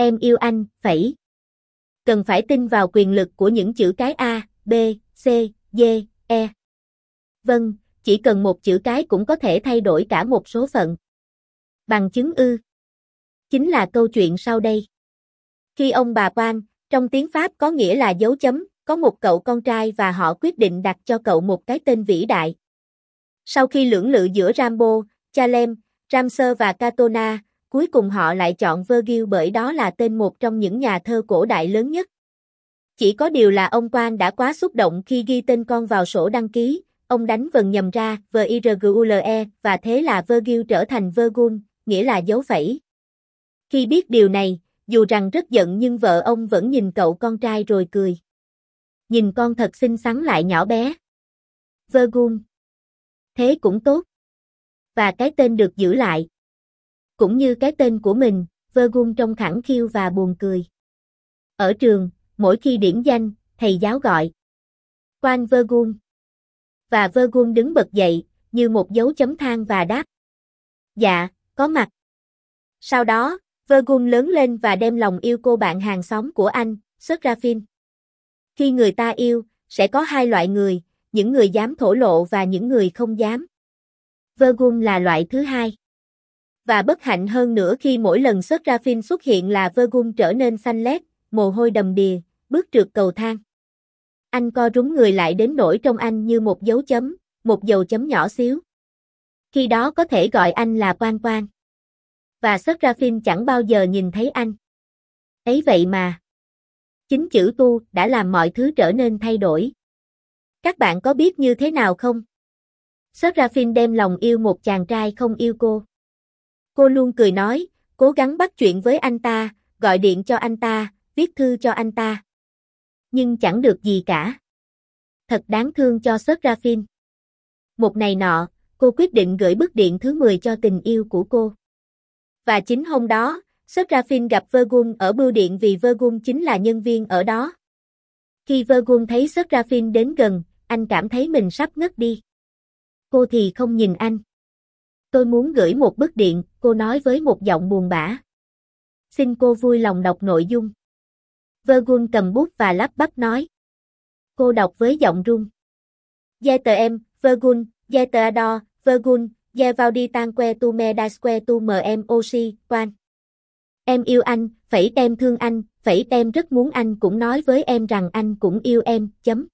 Em yêu anh, phẩy. Cần phải tin vào quyền lực của những chữ cái A, B, C, D, E. Vâng, chỉ cần một chữ cái cũng có thể thay đổi cả một số phận. Bằng chứng ư. Chính là câu chuyện sau đây. Khi ông bà Quan, trong tiếng Pháp có nghĩa là dấu chấm, có một cậu con trai và họ quyết định đặt cho cậu một cái tên vĩ đại. Sau khi lưỡng lự giữa Rambo, Chalem, Ramser và Katona cuối cùng họ lại chọn Virgil bởi đó là tên một trong những nhà thơ cổ đại lớn nhất. Chỉ có điều là ông Quan đã quá xúc động khi ghi tên con vào sổ đăng ký, ông đánh vần nhầm ra V-I-R-G-U-L-E và thế là Virgil trở thành Virgul, nghĩa là dấu phẩy. Khi biết điều này, dù rằng rất giận nhưng vợ ông vẫn nhìn cậu con trai rồi cười. Nhìn con thật xinh xắn lại nhỏ bé. Virgul. Thế cũng tốt. Và cái tên được giữ lại. Cũng như cái tên của mình, Virgul trông khẳng khiêu và buồn cười. Ở trường, mỗi khi điểm danh, thầy giáo gọi. Quan Virgul. Và Virgul đứng bật dậy, như một dấu chấm than và đáp. Dạ, có mặt. Sau đó, Virgul lớn lên và đem lòng yêu cô bạn hàng xóm của anh, Serafin. Khi người ta yêu, sẽ có hai loại người, những người dám thổ lộ và những người không dám. Virgul là loại thứ hai. Và bất hạnh hơn nữa khi mỗi lần Serafin xuất hiện là Vergun trở nên xanh lét, mồ hôi đầm đìa, bước trượt cầu thang. Anh co rúm người lại đến nỗi trong anh như một dấu chấm, một dấu chấm nhỏ xíu. Khi đó có thể gọi anh là quan quan và Serafin chẳng bao giờ nhìn thấy anh. Ấy vậy mà. Chính chữ tu đã làm mọi thứ trở nên thay đổi. Các bạn có biết như thế nào không? Serafin đem lòng yêu một chàng trai không yêu cô. Cô luôn cười nói, cố gắng bắt chuyện với anh ta, gọi điện cho anh ta, viết thư cho anh ta. Nhưng chẳng được gì cả. Thật đáng thương cho Serafin. Một ngày nọ, cô quyết định gửi bức điện thứ 10 cho tình yêu của cô. Và chính hôm đó, Serafin gặp Vergun ở bưu điện vì Vergun chính là nhân viên ở đó. Khi Vergun thấy Serafin đến gần, anh cảm thấy mình sắp ngất đi. Cô thì không nhìn anh. Tôi muốn gửi một bức điện, cô nói với một giọng buồn bã. Xin cô vui lòng đọc nội dung. Vergun cầm bút và lắp bắp nói. Cô đọc với giọng run. Gia tờ em, Vergun, Gia tờ Ador, Virgun, Ye vào đi tan que tu me das que tu mờ em oxy, quan. Em yêu anh, phẩy em thương anh, phẩy em rất muốn anh cũng nói với em rằng anh cũng yêu em, chấm.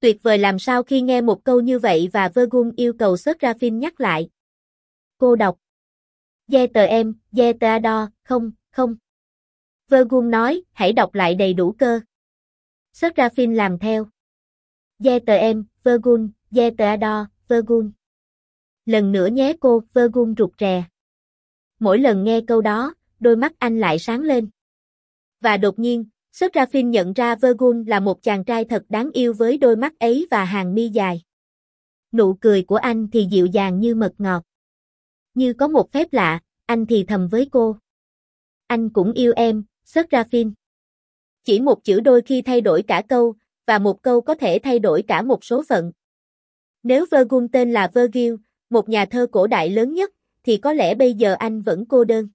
Tuyệt vời làm sao khi nghe một câu như vậy và Vergun yêu cầu Serafin nhắc lại. Cô đọc. Dê tờ em, dê tờ đo, không, không. Vergun nói, hãy đọc lại đầy đủ cơ. Serafin làm theo. Dê tờ em, Vergun, dê tờ đo, Vergun. Lần nữa nhé cô, Vergun rụt rè. Mỗi lần nghe câu đó, đôi mắt anh lại sáng lên. Và đột nhiên, Serafin nhận ra Vergun là một chàng trai thật đáng yêu với đôi mắt ấy và hàng mi dài. Nụ cười của anh thì dịu dàng như mật ngọt. Như có một phép lạ, anh thì thầm với cô. Anh cũng yêu em, Serafin. Chỉ một chữ đôi khi thay đổi cả câu, và một câu có thể thay đổi cả một số phận. Nếu Vergun tên là Virgil, một nhà thơ cổ đại lớn nhất, thì có lẽ bây giờ anh vẫn cô đơn.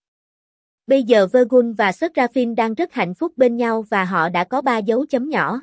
Bây giờ Vergun và Serafin đang rất hạnh phúc bên nhau và họ đã có ba dấu chấm nhỏ.